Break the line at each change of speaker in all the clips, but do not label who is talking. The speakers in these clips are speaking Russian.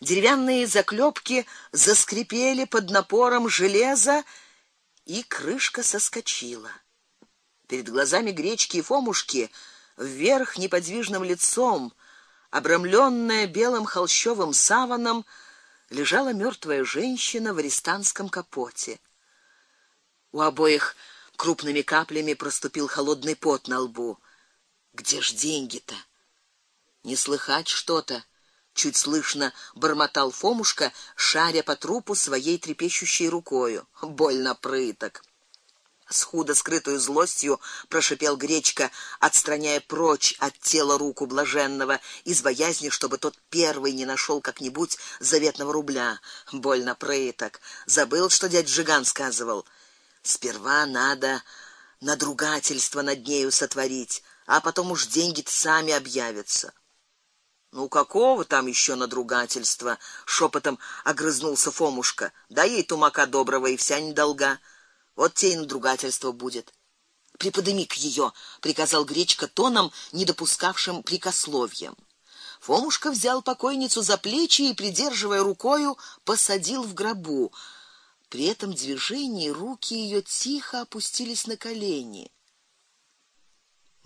Деревянные заклепки заскрипели под напором железа, и крышка соскочила. Перед глазами гречки и Фомушки вверх неподвижным лицом, обрамленная белым холщовым саваном, лежала мертвая женщина в арестанском капоте. У обоих крупными каплями проступил холодный пот на лбу. Где ж деньги-то? Не слыхать что-то, чуть слышно бормотал Фомушка, шаря по трупу своей трепещущей рукою. Больно прыток. С худо скрытую злостью прошипел Гречка, отстраняя прочь от тела руку блаженного из боязни, чтобы тот первый не нашел как-нибудь заветного рубля. Больно прыток. Забыл, что дядь Жиган сказывал. Сперва надо надругательство над нею сотворить, а потом уж деньги сами объявятся. Ну какого там еще надругательства? шепотом огрызнулся Фомушка. Да ей тумака доброго и вся недолга. Вот те и надругательство будет. Приподними к ее, приказал Гречка тоном, не допускавшим прикословьем. Фомушка взял покойницу за плечи и придерживая рукою, посадил в гробу. При этом движении руки ее тихо опустились на колени.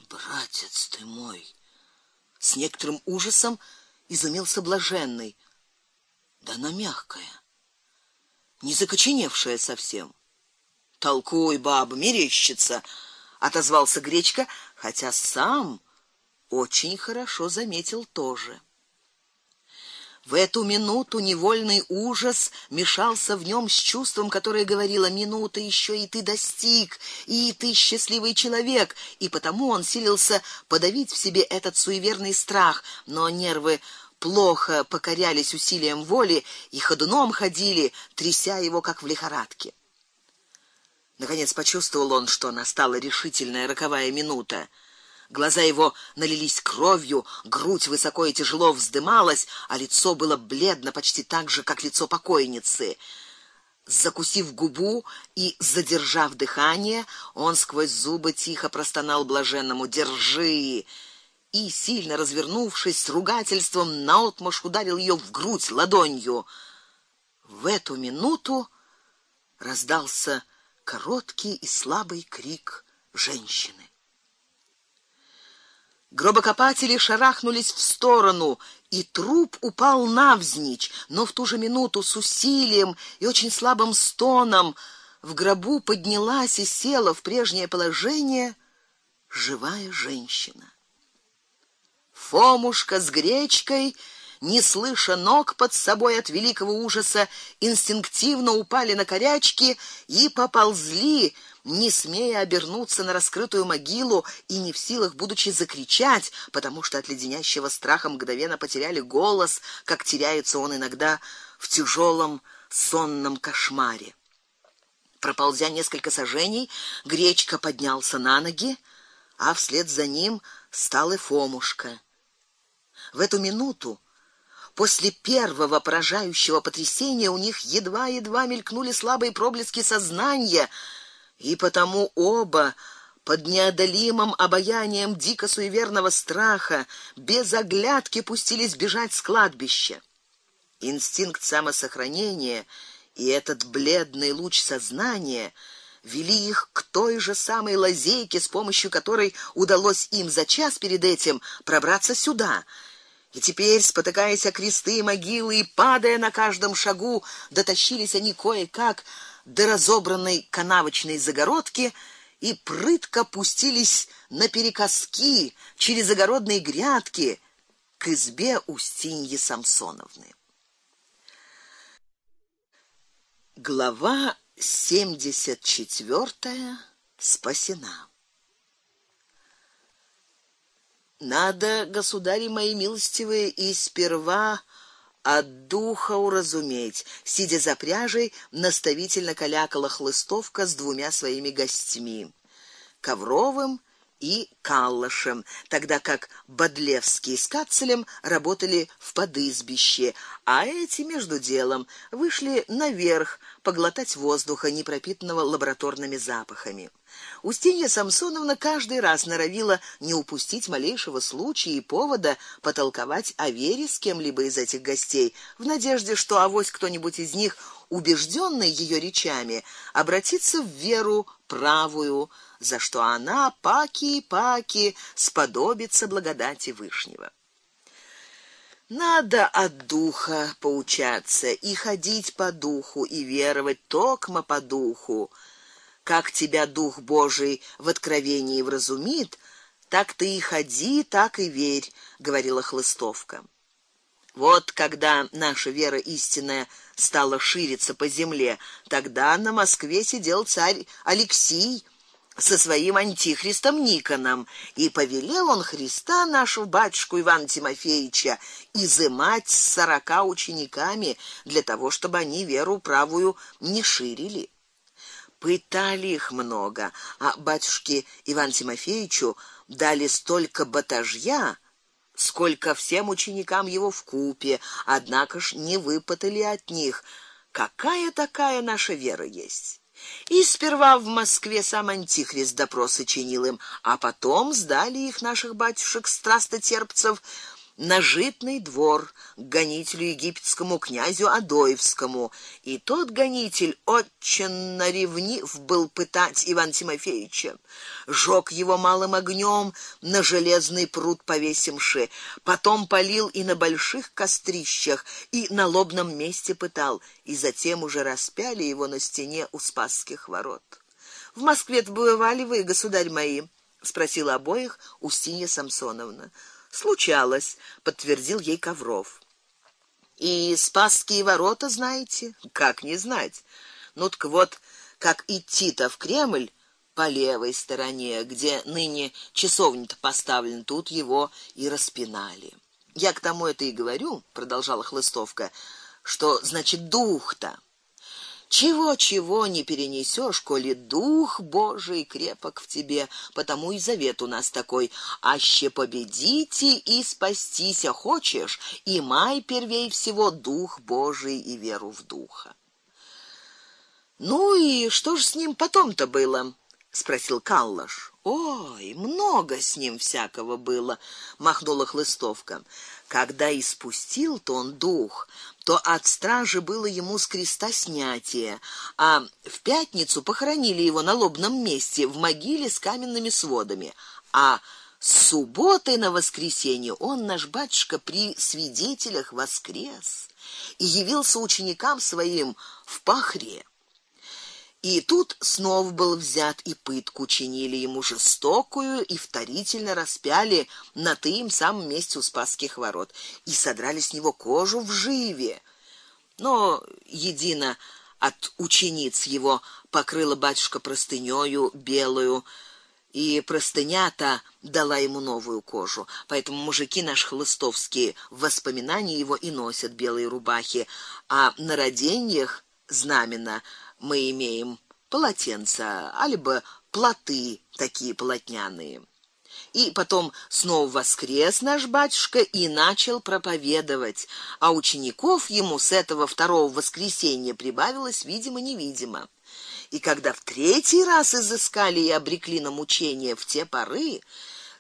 Братец ты мой, с некоторым ужасом изумился блаженный. Да она мягкая, не закоченевшая совсем. Толкуй, баба, мерещится, отозвался Гречка, хотя сам очень хорошо заметил тоже. В эту минуту невольный ужас мешался в нем с чувством, которое говорило: минута еще и ты достиг, и ты счастливый человек, и потому он силился подавить в себе этот суеверный страх, но нервы плохо покорялись усилиям воли и ходуном ходили, тряся его как в лихорадке. Наконец почувствовал он, что настала решительная роковая минута. Глаза его налились кровью, грудь высоко и тяжело вздымалась, а лицо было бледно почти так же, как лицо покойницы. Закусив губу и задержав дыхание, он сквозь зубы тихо простонал блаженному: "Держи!" и сильно развернувшись с ругательством наотмашь ударил ее в грудь ладонью. В эту минуту раздался короткий и слабый крик женщины. Гробокопатели шарахнулись в сторону, и труп упал навзничь, но в ту же минуту с усилием и очень слабым стоном в гробу поднялась и села в прежнее положение живая женщина. Фомушка с гречкой не слыша ног под собой от великого ужаса, инстинктивно упали на корячки и поползли, не смея обернуться на раскрытую могилу и не в силах будучи закричать, потому что от леденящего страха мгновенно потеряли голос, как теряется он иногда в тяжелом сонном кошмаре. Проползя несколько саженей, Гречка поднялся на ноги, а вслед за ним стал и Фомушка. В эту минуту После первого поражающего потрясения у них едва-едва мелькнули слабые проблески сознания, и потому оба под неодолимым обаянием дико суеверного страха без оглядки пустились бежать с кладбища. Инстинкт самосохранения и этот бледный луч сознания вели их к той же самой лазейке, с помощью которой удалось им за час перед этим пробраться сюда и теперь, спотыкаясь о кресты и могилы и падая на каждом шагу, дотащились они кое-как до разобранной канавочной загородки и прытко пустились на перекоски через огородные грядки к избе Устиньи Самсоновны. Глава 74 спасена. Надо, государи мои милостивые, и сперва от духа уразуметь, сидя за пряжей, наставительно калякала хлыстовка с двумя своими гостями: Ковровым и Каллашем, тогда как Бодлевский с Кацелем работали в подызбище, а эти между делом вышли наверх поглотать воздуха, не пропитанного лабораторными запахами. Устинья Самсоновна каждый раз норовила не упустить малейшего случая и повода потолковать о вере с кем-либо из этих гостей, в надежде, что авось кто-нибудь из них, убежденный ее речами, обратится в веру правую, за что она паки-паки сподобится благодати Вышнего. Надо от духа поучаться и ходить по духу и веровать токмо по духу. Как тебя дух Божий в откровении вразумит, так ты и ходи, так и верь, говорила Хлыстовка. Вот когда наша вера истинная стала шириться по земле, тогда на Москве сидел царь Алексий со своим антихристом Никоном, и повелел он Христа нашего батюшку Ивана Тимофеевича изымать с сорока учениками для того, чтобы они веру правую не ширили. Пытали их много, а батюшке Иван Тимофеевичу дали столько батажья, сколько всем ученикам его в купе, однако ж не выпытали от них, какая такая наша вера есть. И сперва в Москве сам антихрист допросы чинил им, а потом сдали их наших батюшек страстотерпцев на житный двор к гонителю египетскому князю Адоевскому, и тот гонитель очень ревнив был пытать Иван Тимофеевича. Жёг его малым огнем на железный пруд повесимши, потом полил и на больших кострищах, и на лобном месте пытал, и затем уже распяли его на стене у Спасских ворот. В Москве бывали вы, государь мои, спросила обоих Устинья Самсоновна. Случалось, подтвердил ей Ковров. И Спасские ворота знаете? Как не знать? Ну так вот, как идти-то в Кремль по левой стороне, где ныне часовня-то поставлена, тут его и распинали. Я к тому это и говорю, продолжала Хлыстовка, что значит дух-то чего-чего не перенесешь, коли дух Божий крепок в тебе, потому и завет у нас такой: аще победите и спастись хочешь, и май первей всего дух Божий и веру в духа. Ну и что ж с ним потом-то было? спросил Каллаш. Ой, много с ним всякого было, махнула Хлыстовка. Когда испустил-то он дух, то от стражи было ему с креста снятие, а в пятницу похоронили его на лобном месте в могиле с каменными сводами, а с субботы на воскресенье он наш батюшка при свидетелях воскрес и явился ученикам своим в Пахре. И тут снова был взят и пытку чинили ему жестокую и вторительно распяли на тым самом месте у Спасских ворот и содрали с него кожу в живе. Но едино от учениц его покрыла батюшка простынёю белую, и простыня-то дала ему новую кожу. Поэтому мужики наши хлыстовские в воспоминании его и носят белые рубахи, а на роденьях знамена мы имеем полотенца, альбо плоты такие полотняные. И потом снова воскрес наш батюшка и начал проповедовать, а учеников ему с этого второго воскресенья прибавилось видимо-невидимо. И когда в третий раз изыскали и обрекли на мучение в те поры,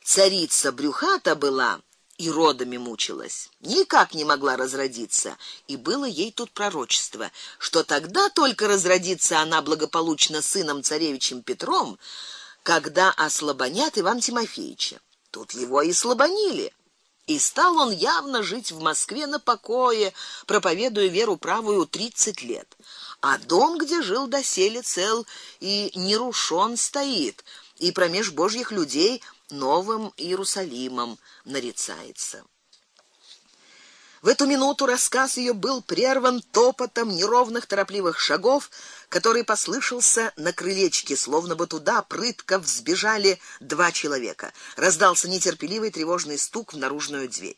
царица Брюхата была и родами мучилась, никак не могла разродиться, и было ей тут пророчество, что тогда только разродится она благополучно сыном царевичем Петром, когда ослабонят Иван Тимофеевича. Тут его и слабонили. И стал он явно жить в Москве на покое, проповедуя веру правую тридцать лет. А дом, где жил доселе цел и нерушен стоит, и промеж божьих людей новым Иерусалимом нарицается. В эту минуту рассказ ее был прерван топотом неровных торопливых шагов, который послышался на крылечке, словно бы туда прытко взбежали два человека. Раздался нетерпеливый тревожный стук в наружную дверь.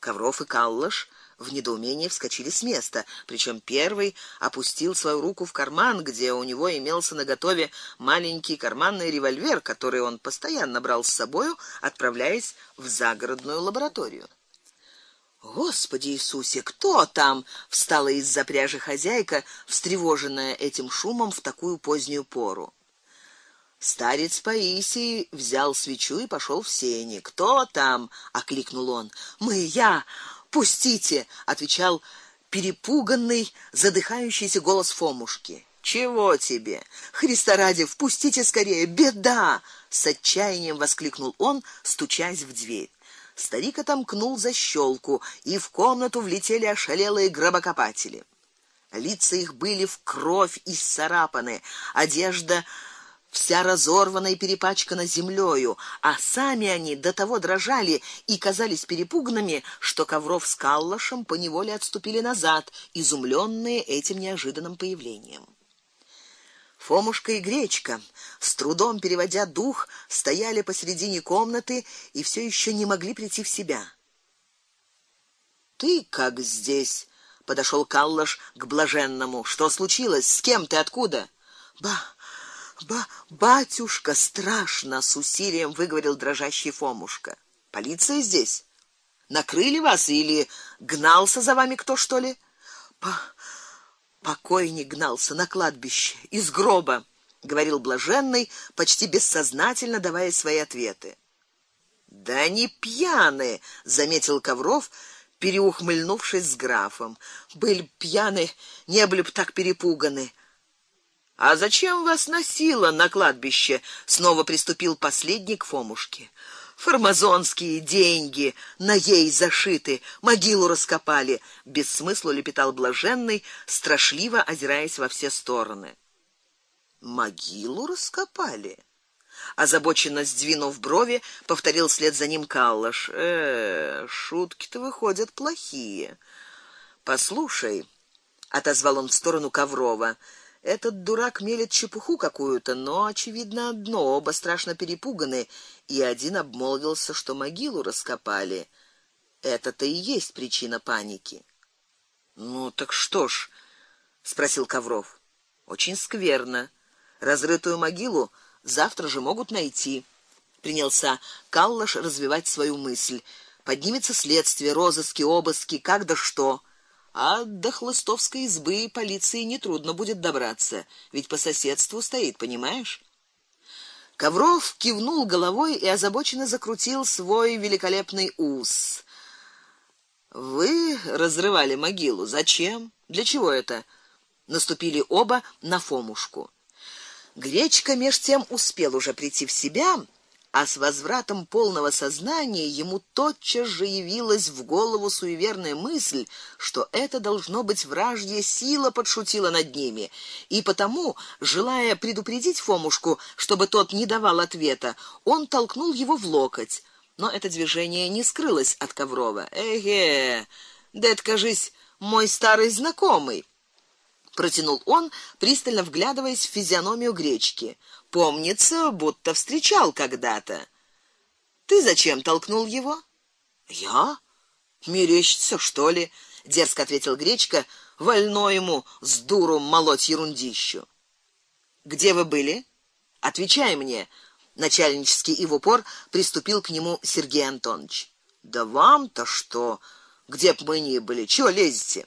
Ковров и Каллаш в недоумении вскочили с места, причем первый опустил свою руку в карман, где у него имелся наготове маленький карманный револьвер, который он постоянно брал с собою, отправляясь в загородную лабораторию. Господи Иисусе, кто там? встала из-за пряжи хозяйка, встревоженная этим шумом в такую позднюю пору. Старец Паисий взял свечу и пошел в сени. "Кто там?" окликнул он. "Мы, я. Пустите", отвечал перепуганный, задыхающийся голос Фомушки. Чего тебе? Христа ради, впустите скорее, беда! с отчаянием воскликнул он, стучась в дверь. Старик отомкнул защелку, и в комнату влетели ошалелые гробокопатели. Лица их были в кровь и исцарапаны, одежда вся разорвана и перепачкана землею, а сами они до того дрожали и казались перепуганными, что Ковров с Каллашем поневоле отступили назад, изумленные этим неожиданным появлением. Фомушка и Гречка, с трудом переводя дух, стояли посредине комнаты и все еще не могли прийти в себя. Ты как здесь? подошел Каллаш к блаженному. Что случилось? С кем ты откуда? Ба Ба батюшка, страшно, с усилием выговорил дрожащий Фомушка. Полиция здесь. Накрыли вас или гнался за вами кто, что ли? По покойник гнался на кладбище из гроба, говорил блаженный, почти бессознательно давая свои ответы. Да не пьяны, заметил Ковров, переухмыльнувшись с графом. Были пьяны, не были бы так перепуганы. А зачем вас носило на кладбище? Снова приступил последний к Фомушке. Формазонские деньги на ей зашиты, могилу раскопали, без смысла лепетал блаженный, страшливо озираясь во все стороны. Могилу раскопали. Озабоченно сдвинув брови, повторил вслед за ним Каллаш. Э, шутки-то выходят плохие. Послушай, отозвал он в сторону Коврова. Этот дурак мелет чепуху какую-то, но очевидно одно: оба страшно перепуганы, и один обмолвился, что могилу раскопали. Это-то и есть причина паники. Ну так что ж, спросил Ковров. Очень скверно. Разрытую могилу завтра же могут найти. Принялся Каллаш развивать свою мысль. Поднимется следствие, розыски, обыски, как да что а до хлыстовской избы полиции не трудно будет добраться, ведь по соседству стоит, понимаешь? Ковров кивнул головой и озабоченно закрутил свой великолепный ус. Вы разрывали могилу. Зачем? Для чего это? Наступили оба на Фомушку. Гречка меж тем успел уже прийти в себя а с возвратом полного сознания ему тотчас же явилась в голову суеверная мысль, что это должно быть вражья сила подшутила над ними, и потому, желая предупредить Фомушку, чтобы тот не давал ответа, он толкнул его в локоть. Но это движение не скрылось от Коврова. Эге, да это, кажись, мой старый знакомый протянул он, пристально вглядываясь в физиономию гречки. Помнится, будто встречал когда-то. Ты зачем толкнул его? Я? Мерещится, что ли? дерзко ответил гречка, вольно ему с дуру молоть ерундищу. Где вы были? Отвечай мне. Начальнический и в упор приступил к нему Сергей Антонович. Да вам-то что? Где б мы ни были, чего лезете?